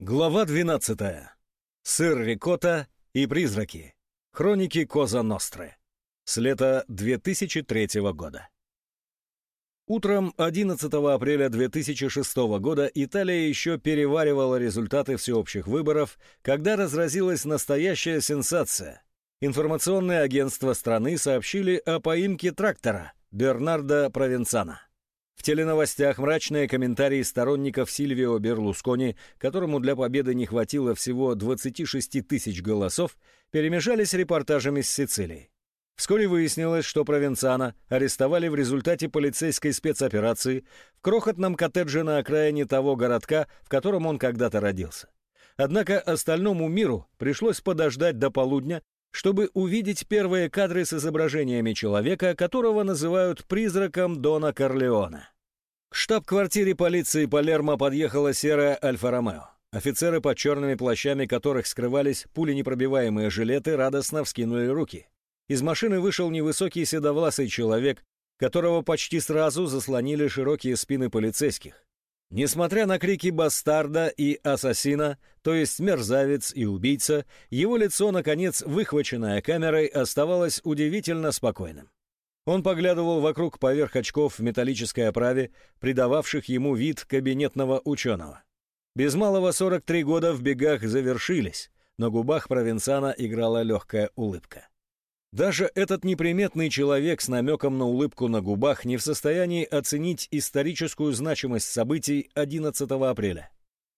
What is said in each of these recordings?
Глава 12. Сыр рикотта и призраки. Хроники Коза Ностры. С лета 2003 года. Утром 11 апреля 2006 года Италия еще переваривала результаты всеобщих выборов, когда разразилась настоящая сенсация. Информационные агентства страны сообщили о поимке трактора Бернарда Провенцана. В теленовостях мрачные комментарии сторонников Сильвио Берлускони, которому для победы не хватило всего 26 тысяч голосов, перемешались репортажами с Сицилии. Вскоре выяснилось, что Провенцана арестовали в результате полицейской спецоперации в крохотном коттедже на окраине того городка, в котором он когда-то родился. Однако остальному миру пришлось подождать до полудня, чтобы увидеть первые кадры с изображениями человека, которого называют призраком Дона Корлеона. К штаб-квартире полиции Палермо подъехала серая Альфа-Ромео. Офицеры под черными плащами, которых скрывались пуленепробиваемые жилеты, радостно вскинули руки. Из машины вышел невысокий седовласый человек, которого почти сразу заслонили широкие спины полицейских. Несмотря на крики бастарда и ассасина, то есть мерзавец и убийца, его лицо, наконец, выхваченное камерой, оставалось удивительно спокойным. Он поглядывал вокруг поверх очков в металлической оправе, придававших ему вид кабинетного ученого. Без малого 43 года в бегах завершились, на губах провинциана играла легкая улыбка. Даже этот неприметный человек с намеком на улыбку на губах не в состоянии оценить историческую значимость событий 11 апреля.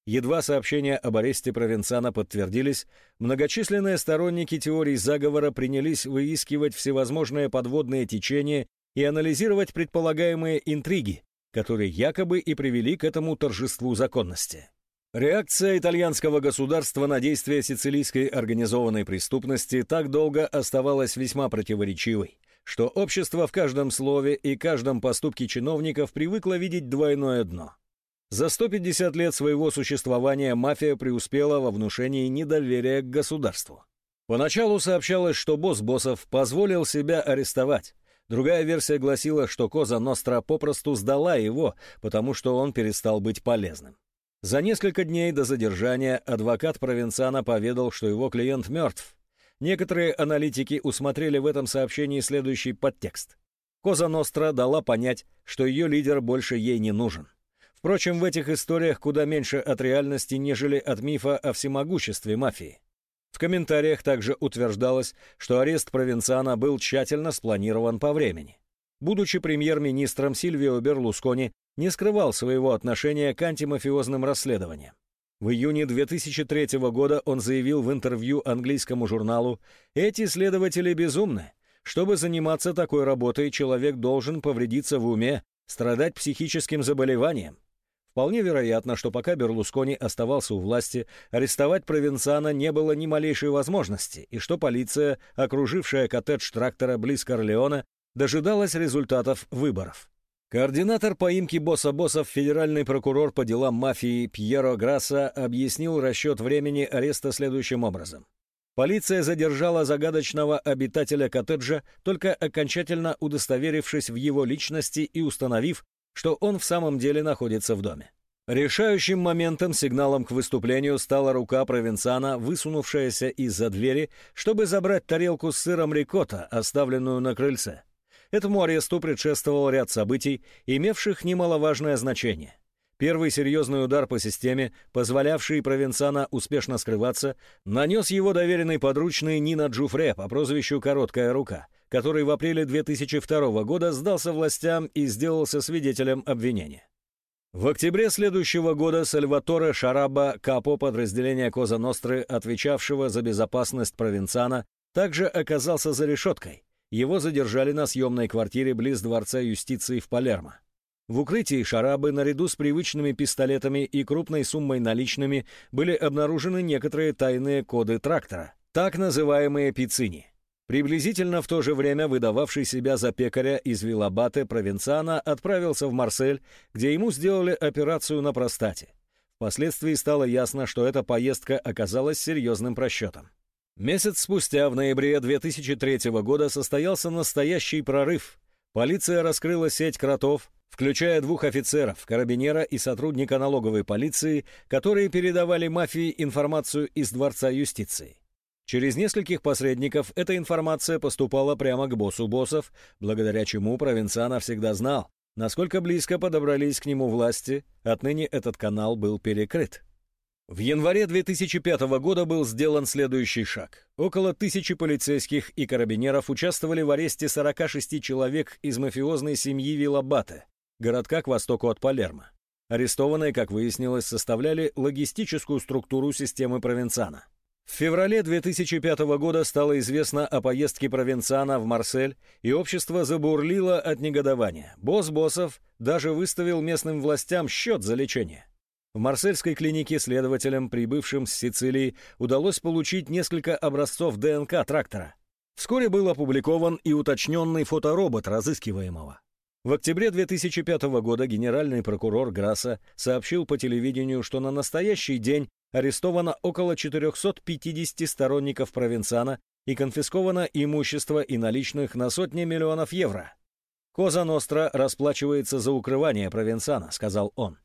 Едва сообщения об аресте провинциана подтвердились, многочисленные сторонники теорий заговора принялись выискивать всевозможные подводные течения и анализировать предполагаемые интриги, которые якобы и привели к этому торжеству законности. Реакция итальянского государства на действия сицилийской организованной преступности так долго оставалась весьма противоречивой, что общество в каждом слове и каждом поступке чиновников привыкло видеть двойное дно. За 150 лет своего существования мафия преуспела во внушении недоверия к государству. Поначалу сообщалось, что босс боссов позволил себя арестовать. Другая версия гласила, что Коза Ностра попросту сдала его, потому что он перестал быть полезным. За несколько дней до задержания адвокат Провенцана поведал, что его клиент мертв. Некоторые аналитики усмотрели в этом сообщении следующий подтекст. Коза Ностра дала понять, что ее лидер больше ей не нужен. Впрочем, в этих историях куда меньше от реальности, нежели от мифа о всемогуществе мафии. В комментариях также утверждалось, что арест Провенцана был тщательно спланирован по времени. Будучи премьер-министром Сильвио Берлускони не скрывал своего отношения к антимафиозным расследованиям. В июне 2003 года он заявил в интервью английскому журналу «Эти следователи безумны. Чтобы заниматься такой работой, человек должен повредиться в уме, страдать психическим заболеванием». Вполне вероятно, что пока Берлускони оставался у власти, арестовать провинциана не было ни малейшей возможности, и что полиция, окружившая коттедж трактора близ Корлеона, дожидалась результатов выборов. Координатор поимки босса боссов, федеральный прокурор по делам мафии Пьеро Грасса объяснил расчет времени ареста следующим образом. Полиция задержала загадочного обитателя коттеджа, только окончательно удостоверившись в его личности и установив, что он в самом деле находится в доме. Решающим моментом, сигналом к выступлению стала рука провинциана, высунувшаяся из-за двери, чтобы забрать тарелку с сыром рикотта, оставленную на крыльце. Этому аресту предшествовал ряд событий, имевших немаловажное значение. Первый серьезный удар по системе, позволявший провинциана успешно скрываться, нанес его доверенный подручный Нина Джуфре по прозвищу «Короткая рука», который в апреле 2002 года сдался властям и сделался свидетелем обвинения. В октябре следующего года Сальваторе Шараба, капо подразделения Коза Ностры, отвечавшего за безопасность провинциана, также оказался за решеткой. Его задержали на съемной квартире близ Дворца юстиции в Палермо. В укрытии Шарабы наряду с привычными пистолетами и крупной суммой наличными были обнаружены некоторые тайные коды трактора, так называемые пиццини. Приблизительно в то же время выдававший себя за пекаря из Вилабате провинциана отправился в Марсель, где ему сделали операцию на простате. Впоследствии стало ясно, что эта поездка оказалась серьезным просчетом. Месяц спустя, в ноябре 2003 года, состоялся настоящий прорыв. Полиция раскрыла сеть кротов, включая двух офицеров, карабинера и сотрудника налоговой полиции, которые передавали мафии информацию из Дворца юстиции. Через нескольких посредников эта информация поступала прямо к боссу боссов, благодаря чему Провенцано всегда знал, насколько близко подобрались к нему власти, отныне этот канал был перекрыт. В январе 2005 года был сделан следующий шаг. Около тысячи полицейских и карабинеров участвовали в аресте 46 человек из мафиозной семьи Вилабате, городка к востоку от Палермо. Арестованные, как выяснилось, составляли логистическую структуру системы Провенцана. В феврале 2005 года стало известно о поездке Провенцана в Марсель, и общество забурлило от негодования. Босс боссов даже выставил местным властям счет за лечение. В марсельской клинике следователям, прибывшим с Сицилии, удалось получить несколько образцов ДНК трактора. Вскоре был опубликован и уточненный фоторобот разыскиваемого. В октябре 2005 года генеральный прокурор Грасса сообщил по телевидению, что на настоящий день арестовано около 450 сторонников Провенцана и конфисковано имущество и наличных на сотни миллионов евро. «Коза Ностра расплачивается за укрывание Провенцана», — сказал он.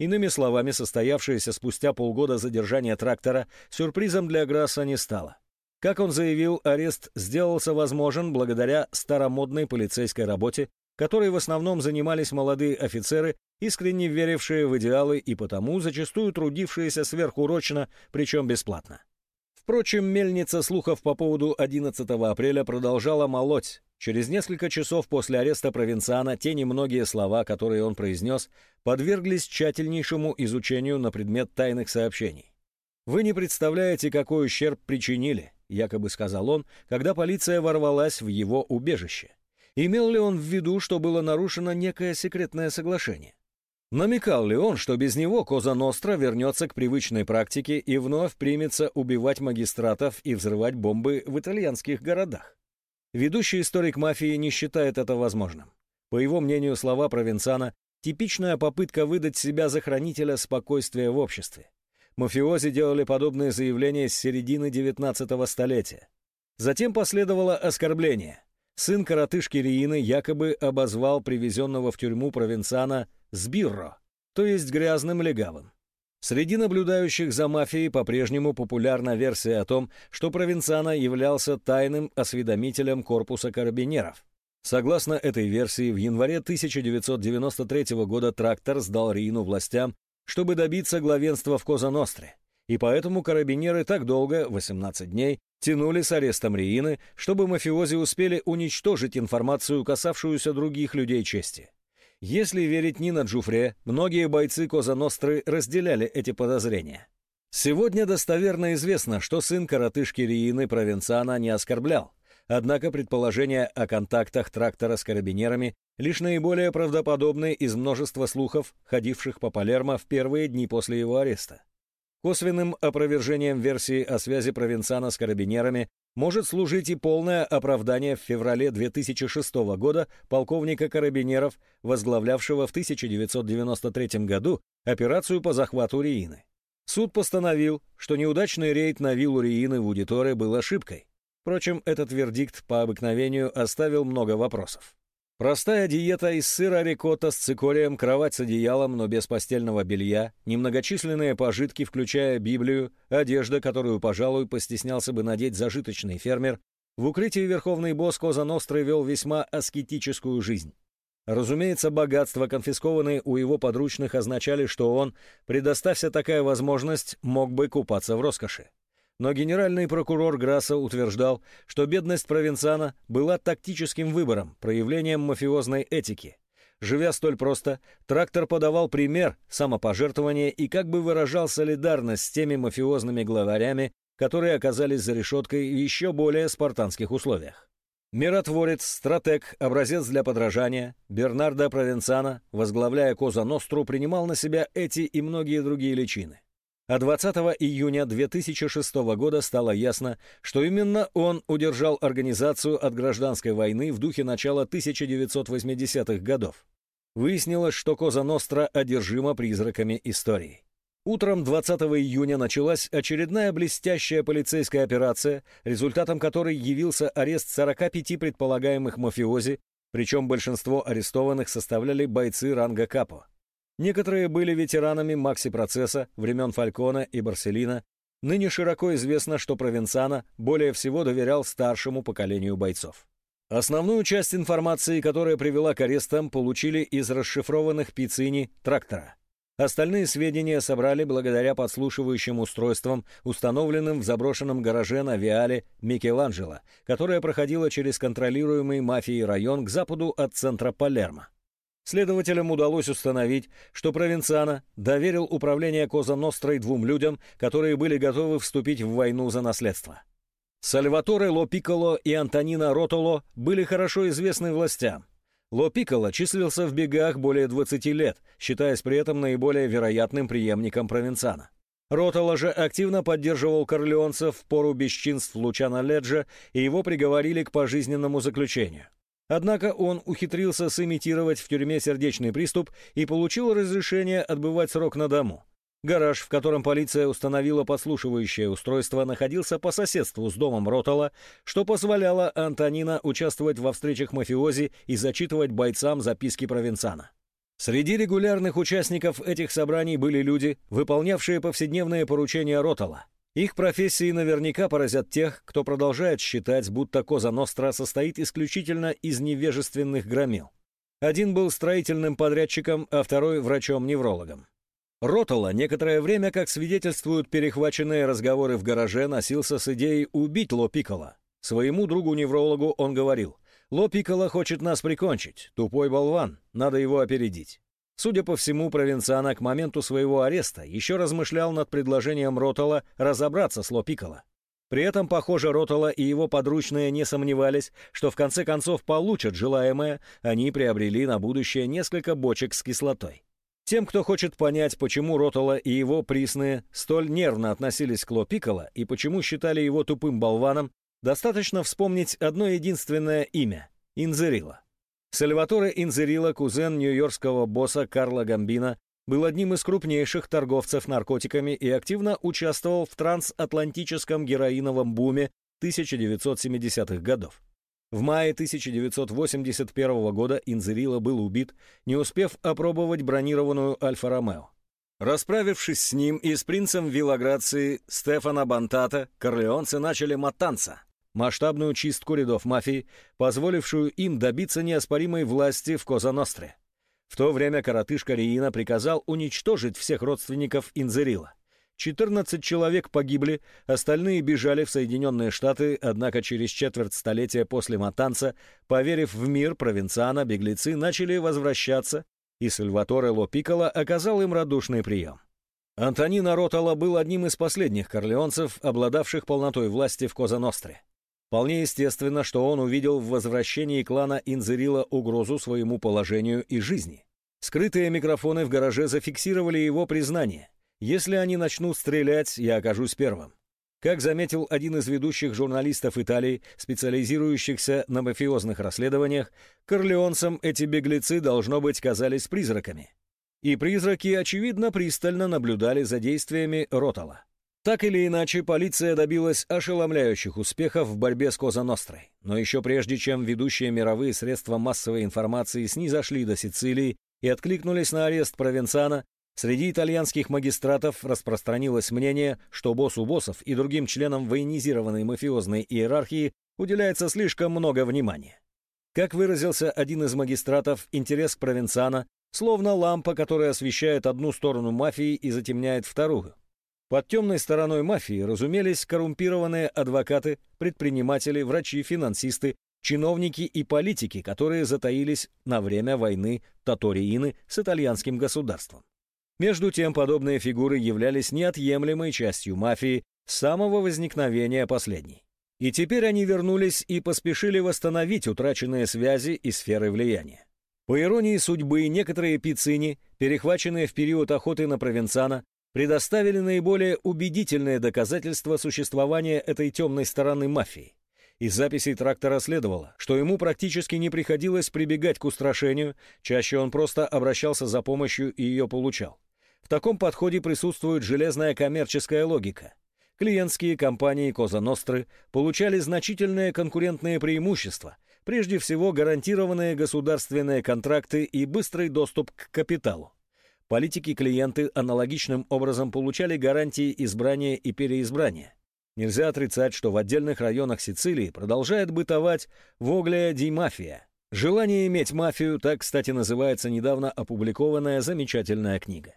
Иными словами, состоявшееся спустя полгода задержание трактора сюрпризом для Грасса не стало. Как он заявил, арест сделался возможен благодаря старомодной полицейской работе, которой в основном занимались молодые офицеры, искренне верившие в идеалы и потому зачастую трудившиеся сверхурочно, причем бесплатно. Впрочем, мельница слухов по поводу 11 апреля продолжала молоть, Через несколько часов после ареста провинциана те немногие слова, которые он произнес, подверглись тщательнейшему изучению на предмет тайных сообщений. «Вы не представляете, какой ущерб причинили», — якобы сказал он, когда полиция ворвалась в его убежище. Имел ли он в виду, что было нарушено некое секретное соглашение? Намекал ли он, что без него Коза Ностра вернется к привычной практике и вновь примется убивать магистратов и взрывать бомбы в итальянских городах? Ведущий историк мафии не считает это возможным. По его мнению, слова Провенцана – типичная попытка выдать себя за хранителя спокойствия в обществе. Мафиози делали подобные заявления с середины 19 столетия. Затем последовало оскорбление. Сын коротышки Риины якобы обозвал привезенного в тюрьму провинцана «сбирро», то есть грязным легавым. Среди наблюдающих за мафией по-прежнему популярна версия о том, что Провинцано являлся тайным осведомителем корпуса карабинеров. Согласно этой версии, в январе 1993 года трактор сдал Рину властям, чтобы добиться главенства в Коза-Ностре, и поэтому карабинеры так долго, 18 дней, тянули с арестом Риины, чтобы мафиози успели уничтожить информацию, касавшуюся других людей чести. Если верить Нина Джуфре, многие бойцы Коза Ностры разделяли эти подозрения. Сегодня достоверно известно, что сын коротышки Риины Провенцана не оскорблял, однако предположения о контактах трактора с карабинерами лишь наиболее правдоподобны из множества слухов, ходивших по Палермо в первые дни после его ареста. Косвенным опровержением версии о связи Провенцана с карабинерами может служить и полное оправдание в феврале 2006 года полковника карабинеров, возглавлявшего в 1993 году операцию по захвату Риины. Суд постановил, что неудачный рейд на виллу Риины в Удиторе был ошибкой. Впрочем, этот вердикт по обыкновению оставил много вопросов. Простая диета из сыра рикотта с цикорием, кровать с одеялом, но без постельного белья, немногочисленные пожитки, включая Библию, одежда, которую, пожалуй, постеснялся бы надеть зажиточный фермер, в укрытии верховный босс Коза Ностры вел весьма аскетическую жизнь. Разумеется, богатства, конфискованные у его подручных, означали, что он, предоставься такая возможность, мог бы купаться в роскоши. Но генеральный прокурор Грасса утверждал, что бедность провинциана была тактическим выбором, проявлением мафиозной этики. Живя столь просто, трактор подавал пример самопожертвования и как бы выражал солидарность с теми мафиозными главарями, которые оказались за решеткой в еще более спартанских условиях. Миротворец, стратег, образец для подражания, Бернардо Провенцано, возглавляя Коза Ностру, принимал на себя эти и многие другие личины. А 20 июня 2006 года стало ясно, что именно он удержал организацию от гражданской войны в духе начала 1980-х годов. Выяснилось, что Коза Ностра одержима призраками истории. Утром 20 июня началась очередная блестящая полицейская операция, результатом которой явился арест 45 предполагаемых мафиози, Причем большинство арестованных составляли бойцы ранга Капо. Некоторые были ветеранами Макси-процесса времен Фалькона и Барселина. Ныне широко известно, что Провенцано более всего доверял старшему поколению бойцов. Основную часть информации, которая привела к арестам, получили из расшифрованных Пиццини трактора. Остальные сведения собрали благодаря подслушивающим устройствам, установленным в заброшенном гараже на Виале Микеланджело, которая проходила через контролируемый мафией район к западу от центра Палермо. Следователям удалось установить, что Провенцано доверил управление Коза Нострой двум людям, которые были готовы вступить в войну за наследство. Сальваторе Ло Пикколо и Антонина Ротоло были хорошо известны властям, Ло Пикколо числился в бегах более 20 лет, считаясь при этом наиболее вероятным преемником Провенцана. Ротало же активно поддерживал корлеонцев в пору бесчинств Лучана Леджа, и его приговорили к пожизненному заключению. Однако он ухитрился сымитировать в тюрьме сердечный приступ и получил разрешение отбывать срок на дому. Гараж, в котором полиция установила подслушивающее устройство, находился по соседству с домом Ротала, что позволяло Антонина участвовать во встречах мафиози и зачитывать бойцам записки провинцана. Среди регулярных участников этих собраний были люди, выполнявшие повседневные поручения Ротала. Их профессии наверняка поразят тех, кто продолжает считать, будто Коза Ностра состоит исключительно из невежественных громил. Один был строительным подрядчиком, а второй – врачом-неврологом. Ротола некоторое время, как свидетельствуют перехваченные разговоры в гараже, носился с идеей убить Ло Пиккола. Своему другу-неврологу он говорил, «Ло Пиккола хочет нас прикончить, тупой болван, надо его опередить». Судя по всему, провинциана к моменту своего ареста еще размышлял над предложением Ротола разобраться с Ло Пиккола. При этом, похоже, Ротола и его подручные не сомневались, что в конце концов получат желаемое, они приобрели на будущее несколько бочек с кислотой. Тем, кто хочет понять, почему Ротола и его присные столь нервно относились к Ло Пикколо и почему считали его тупым болваном, достаточно вспомнить одно единственное имя – Инзерила. Сальваторе Инзерила, кузен нью-йоркского босса Карла Гамбина, был одним из крупнейших торговцев наркотиками и активно участвовал в трансатлантическом героиновом буме 1970-х годов. В мае 1981 года Инзерило был убит, не успев опробовать бронированную Альфа-Ромео. Расправившись с ним и с принцем Вилограции Стефана Бантата, корлеонцы начали матанца, масштабную чистку рядов мафии, позволившую им добиться неоспоримой власти в Коза-Ностре. В то время коротышка Риина приказал уничтожить всех родственников Инзерила. 14 человек погибли, остальные бежали в Соединенные Штаты, однако через четверть столетия после Матанца, поверив в мир провинциана, беглецы начали возвращаться, и Сальваторе Ло Пикколо оказал им радушный прием. Антонино Ротало был одним из последних корлеонцев, обладавших полнотой власти в Коза-Ностре. Вполне естественно, что он увидел в возвращении клана Инзерила угрозу своему положению и жизни. Скрытые микрофоны в гараже зафиксировали его признание – если они начнут стрелять, я окажусь первым. Как заметил один из ведущих журналистов Италии, специализирующихся на мафиозных расследованиях, корлеонцам эти беглецы, должно быть, казались призраками. И призраки, очевидно, пристально наблюдали за действиями Ротала. Так или иначе, полиция добилась ошеломляющих успехов в борьбе с Коза Нострой. Но еще прежде, чем ведущие мировые средства массовой информации снизошли до Сицилии и откликнулись на арест Провенцана, Среди итальянских магистратов распространилось мнение, что боссу боссов и другим членам военизированной мафиозной иерархии уделяется слишком много внимания. Как выразился один из магистратов, интерес к провинциана словно лампа, которая освещает одну сторону мафии и затемняет вторую. Под темной стороной мафии разумелись коррумпированные адвокаты, предприниматели, врачи, финансисты, чиновники и политики, которые затаились на время войны Таториины с итальянским государством. Между тем, подобные фигуры являлись неотъемлемой частью мафии с самого возникновения последней. И теперь они вернулись и поспешили восстановить утраченные связи и сферы влияния. По иронии судьбы, некоторые пиццини, перехваченные в период охоты на провинцана, предоставили наиболее убедительные доказательства существования этой темной стороны мафии. Из записей трактора следовало, что ему практически не приходилось прибегать к устрашению, чаще он просто обращался за помощью и ее получал. В таком подходе присутствует железная коммерческая логика. Клиентские компании Коза Ностры получали значительные конкурентные преимущества, прежде всего гарантированные государственные контракты и быстрый доступ к капиталу. Политики-клиенты аналогичным образом получали гарантии избрания и переизбрания. Нельзя отрицать, что в отдельных районах Сицилии продолжает бытовать воглия ди мафия. Желание иметь мафию, так, кстати, называется недавно опубликованная замечательная книга.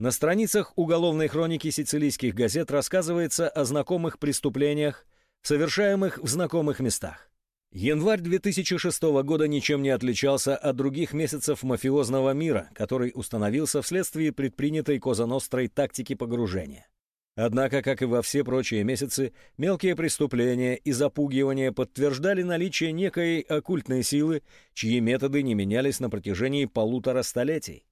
На страницах уголовной хроники сицилийских газет рассказывается о знакомых преступлениях, совершаемых в знакомых местах. Январь 2006 года ничем не отличался от других месяцев мафиозного мира, который установился вследствие предпринятой Козанострой тактики погружения. Однако, как и во все прочие месяцы, мелкие преступления и запугивания подтверждали наличие некой оккультной силы, чьи методы не менялись на протяжении полутора столетий.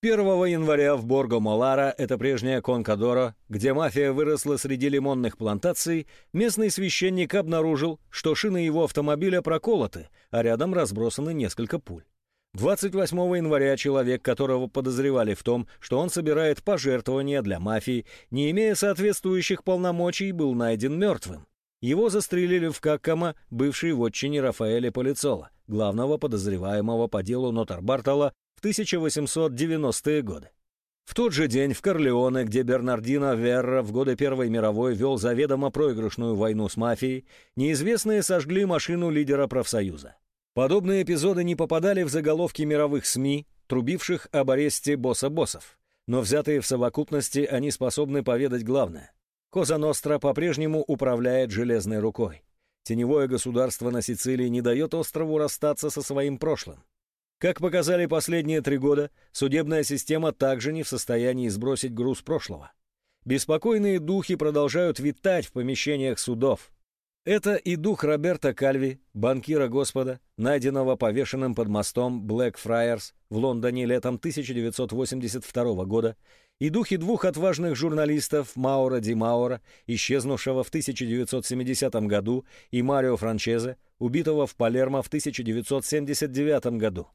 1 января в Борго-Молара, это прежняя Конкадоро, где мафия выросла среди лимонных плантаций, местный священник обнаружил, что шины его автомобиля проколоты, а рядом разбросаны несколько пуль. 28 января человек, которого подозревали в том, что он собирает пожертвования для мафии, не имея соответствующих полномочий, был найден мертвым. Его застрелили в Каккома, бывшей вотчине Рафаэля Полицола, главного подозреваемого по делу Нотар Бартола в 1890-е годы. В тот же день в Корлеоне, где Бернардино Верра в годы Первой мировой вел заведомо проигрышную войну с мафией, неизвестные сожгли машину лидера профсоюза. Подобные эпизоды не попадали в заголовки мировых СМИ, трубивших об аресте босса боссов, но взятые в совокупности они способны поведать главное. Коза Ностра по-прежнему управляет железной рукой. Теневое государство на Сицилии не дает острову расстаться со своим прошлым. Как показали последние три года, судебная система также не в состоянии сбросить груз прошлого. Беспокойные духи продолжают витать в помещениях судов. Это и дух Роберта Кальви, банкира Господа, найденного повешенным под мостом Блэкфрайерс в Лондоне летом 1982 года, и духи двух отважных журналистов Маура Ди Маура, исчезнувшего в 1970 году, и Марио Франчезе, убитого в Палермо в 1979 году.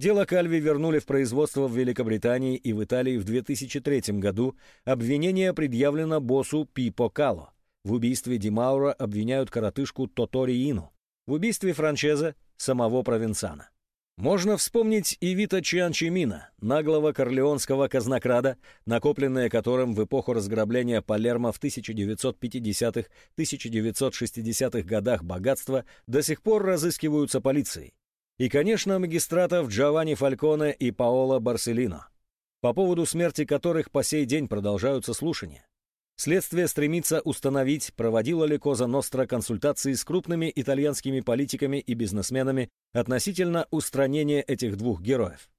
Дело Кальви вернули в производство в Великобритании и в Италии в 2003 году. Обвинение предъявлено боссу Пипо Кало. В убийстве Димаура обвиняют коротышку Тотори Ину. В убийстве Франчеза – самого Провенцана. Можно вспомнить и Вита Чианчимина, наглого корлеонского казнокрада, накопленное которым в эпоху разграбления Палермо в 1950-1960-х годах богатства до сих пор разыскиваются полицией и, конечно, магистратов Джованни Фальконе и Паоло Барселино, по поводу смерти которых по сей день продолжаются слушания. Следствие стремится установить, проводила ли Коза Ностра консультации с крупными итальянскими политиками и бизнесменами относительно устранения этих двух героев.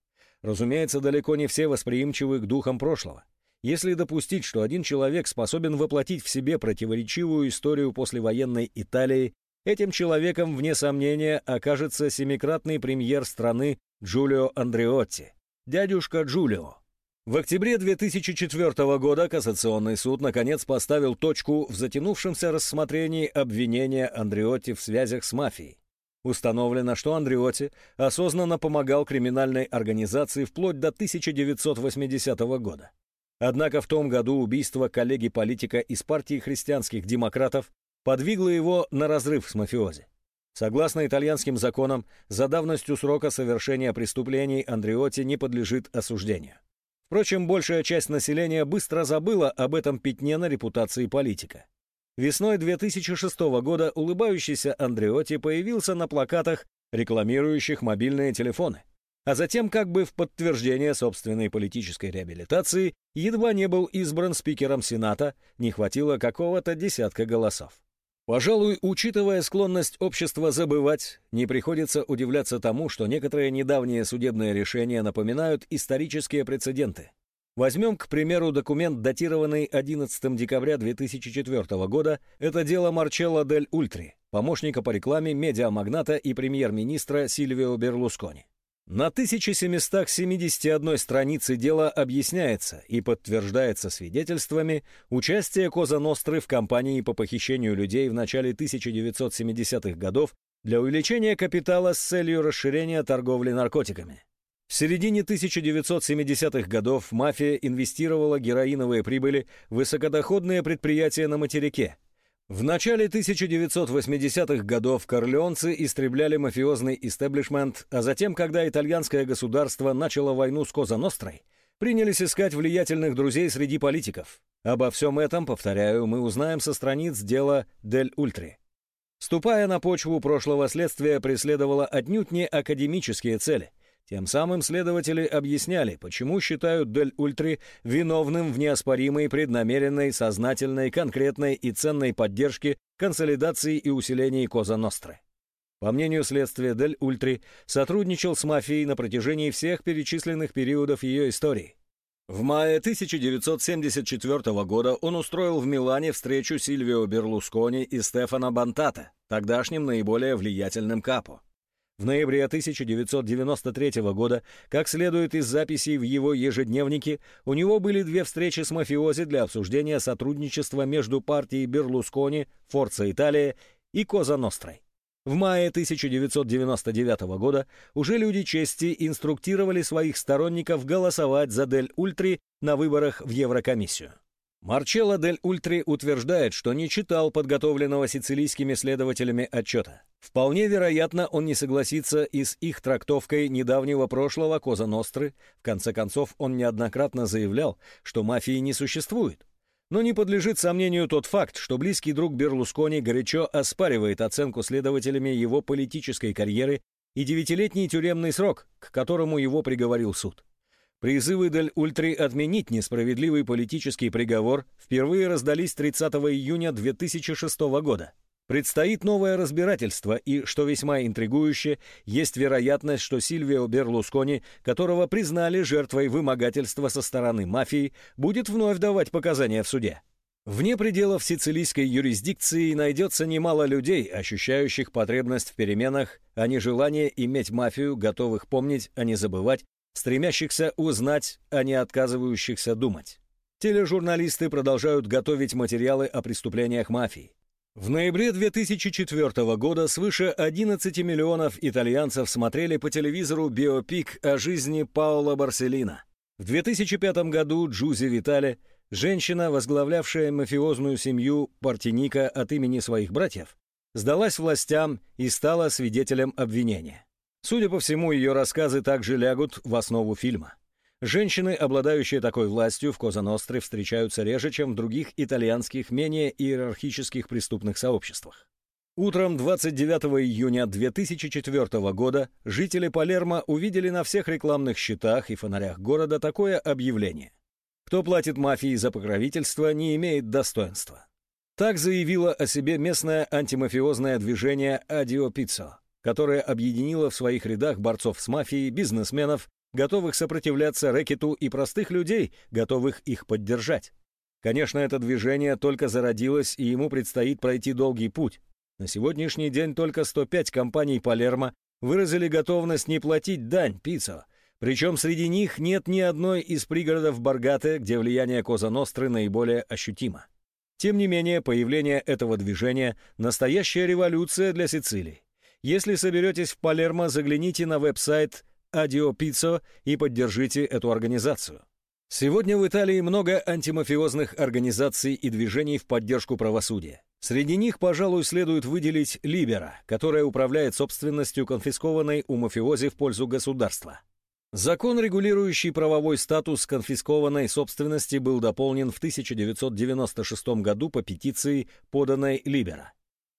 Разумеется, далеко не все восприимчивы к духам прошлого. Если допустить, что один человек способен воплотить в себе противоречивую историю послевоенной Италии Этим человеком, вне сомнения, окажется семикратный премьер страны Джулио Андреотти, дядюшка Джулио. В октябре 2004 года Кассационный суд наконец поставил точку в затянувшемся рассмотрении обвинения Андреотти в связях с мафией. Установлено, что Андреотти осознанно помогал криминальной организации вплоть до 1980 года. Однако в том году убийство коллеги-политика из партии христианских демократов подвигло его на разрыв с мафиози. Согласно итальянским законам, за давностью срока совершения преступлений Андреотти не подлежит осуждению. Впрочем, большая часть населения быстро забыла об этом пятне на репутации политика. Весной 2006 года улыбающийся Андреотти появился на плакатах, рекламирующих мобильные телефоны. А затем, как бы в подтверждение собственной политической реабилитации, едва не был избран спикером Сената, не хватило какого-то десятка голосов. Пожалуй, учитывая склонность общества забывать, не приходится удивляться тому, что некоторые недавние судебные решения напоминают исторические прецеденты. Возьмем, к примеру, документ, датированный 11 декабря 2004 года. Это дело Марчелло дель Ультри, помощника по рекламе, медиамагната и премьер-министра Сильвио Берлускони. На 1771 странице дела объясняется и подтверждается свидетельствами участие Коза Ностры в кампании по похищению людей в начале 1970-х годов для увеличения капитала с целью расширения торговли наркотиками. В середине 1970-х годов мафия инвестировала героиновые прибыли в высокодоходные предприятия на материке. В начале 1980-х годов корлеонцы истребляли мафиозный истеблишмент, а затем, когда итальянское государство начало войну с Коза Нострой, принялись искать влиятельных друзей среди политиков. Обо всем этом, повторяю, мы узнаем со страниц дела Дель Ультри. Ступая на почву прошлого следствия, преследовала отнюдь не академические цели – тем самым следователи объясняли, почему считают Дель Ультри виновным в неоспоримой, преднамеренной, сознательной, конкретной и ценной поддержке консолидации и усилении Коза Ностры. По мнению следствия, Дель Ультри сотрудничал с мафией на протяжении всех перечисленных периодов ее истории. В мае 1974 года он устроил в Милане встречу Сильвио Берлускони и Стефана Бантата, тогдашним наиболее влиятельным капо. В ноябре 1993 года, как следует из записей в его ежедневнике, у него были две встречи с мафиози для обсуждения сотрудничества между партией Берлускони, Форца Италия и Коза Нострой. В мае 1999 года уже люди чести инструктировали своих сторонников голосовать за Дель Ультри на выборах в Еврокомиссию. Марчелло дель Ультри утверждает, что не читал подготовленного сицилийскими следователями отчета. Вполне вероятно, он не согласится и с их трактовкой недавнего прошлого Коза Ностры. В конце концов, он неоднократно заявлял, что мафии не существует. Но не подлежит сомнению тот факт, что близкий друг Берлускони горячо оспаривает оценку следователями его политической карьеры и девятилетний тюремный срок, к которому его приговорил суд. Призывы Дель Ультри отменить несправедливый политический приговор впервые раздались 30 июня 2006 года. Предстоит новое разбирательство, и, что весьма интригующе, есть вероятность, что Сильвио Берлускони, которого признали жертвой вымогательства со стороны мафии, будет вновь давать показания в суде. Вне пределов сицилийской юрисдикции найдется немало людей, ощущающих потребность в переменах, а не желание иметь мафию, готовых помнить, а не забывать, стремящихся узнать, а не отказывающихся думать. Тележурналисты продолжают готовить материалы о преступлениях мафии. В ноябре 2004 года свыше 11 миллионов итальянцев смотрели по телевизору биопик о жизни Паоло Барселина. В 2005 году Джузи Витале, женщина, возглавлявшая мафиозную семью Партиника от имени своих братьев, сдалась властям и стала свидетелем обвинения. Судя по всему, ее рассказы также лягут в основу фильма. Женщины, обладающие такой властью в Коза-Ностре, встречаются реже, чем в других итальянских, менее иерархических преступных сообществах. Утром 29 июня 2004 года жители Палермо увидели на всех рекламных щитах и фонарях города такое объявление. Кто платит мафии за покровительство, не имеет достоинства. Так заявило о себе местное антимафиозное движение «Адио Пиццо» которая объединила в своих рядах борцов с мафией, бизнесменов, готовых сопротивляться рэкету и простых людей, готовых их поддержать. Конечно, это движение только зародилось, и ему предстоит пройти долгий путь. На сегодняшний день только 105 компаний Палермо выразили готовность не платить дань Пиццо, причем среди них нет ни одной из пригородов Баргаты, где влияние Коза Ностры наиболее ощутимо. Тем не менее, появление этого движения – настоящая революция для Сицилии. Если соберетесь в Палермо, загляните на веб-сайт Адио Пиццо и поддержите эту организацию. Сегодня в Италии много антимафиозных организаций и движений в поддержку правосудия. Среди них, пожалуй, следует выделить Либера, которая управляет собственностью, конфискованной у мафиози в пользу государства. Закон, регулирующий правовой статус конфискованной собственности, был дополнен в 1996 году по петиции, поданной Либера.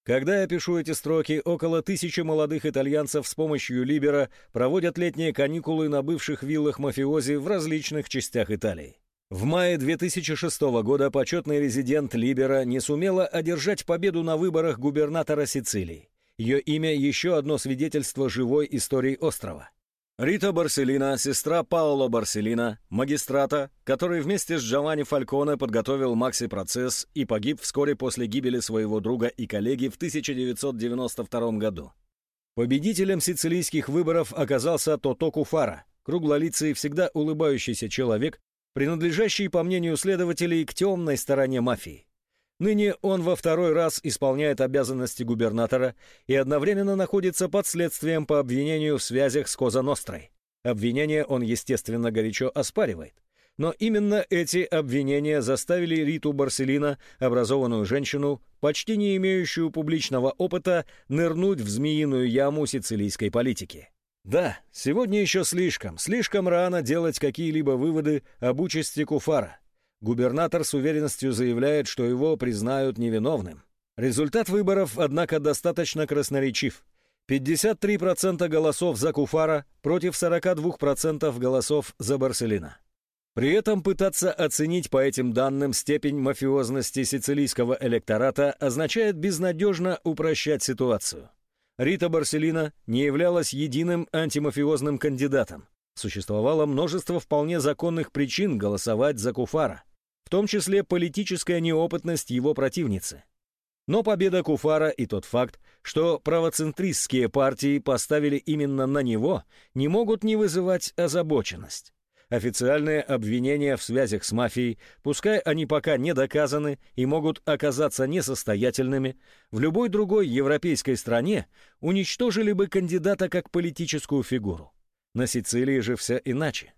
Когда я пишу эти строки, около тысячи молодых итальянцев с помощью Либера проводят летние каникулы на бывших виллах мафиози в различных частях Италии. В мае 2006 года почетный резидент Либера не сумела одержать победу на выборах губернатора Сицилии. Ее имя – еще одно свидетельство живой истории острова. Рита Барселина, сестра Паоло Барселина, магистрата, который вместе с Джованни Фальконе подготовил Макси-процесс и погиб вскоре после гибели своего друга и коллеги в 1992 году. Победителем сицилийских выборов оказался Тото Куфара, круглолицый, всегда улыбающийся человек, принадлежащий, по мнению следователей, к темной стороне мафии. Ныне он во второй раз исполняет обязанности губернатора и одновременно находится под следствием по обвинению в связях с Коза Нострой. Обвинение он, естественно, горячо оспаривает. Но именно эти обвинения заставили Риту Барселина, образованную женщину, почти не имеющую публичного опыта, нырнуть в змеиную яму сицилийской политики. Да, сегодня еще слишком, слишком рано делать какие-либо выводы об участи Куфара. Губернатор с уверенностью заявляет, что его признают невиновным. Результат выборов, однако, достаточно красноречив. 53% голосов за Куфара против 42% голосов за Барселина. При этом пытаться оценить по этим данным степень мафиозности сицилийского электората означает безнадежно упрощать ситуацию. Рита Барселина не являлась единым антимафиозным кандидатом. Существовало множество вполне законных причин голосовать за Куфара, том числе политическая неопытность его противницы. Но победа Куфара и тот факт, что правоцентристские партии поставили именно на него, не могут не вызывать озабоченность. Официальные обвинения в связях с мафией, пускай они пока не доказаны и могут оказаться несостоятельными, в любой другой европейской стране уничтожили бы кандидата как политическую фигуру. На Сицилии же все иначе.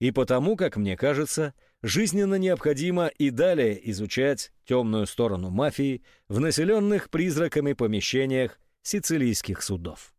И потому, как мне кажется, жизненно необходимо и далее изучать темную сторону мафии в населенных призраками помещениях сицилийских судов.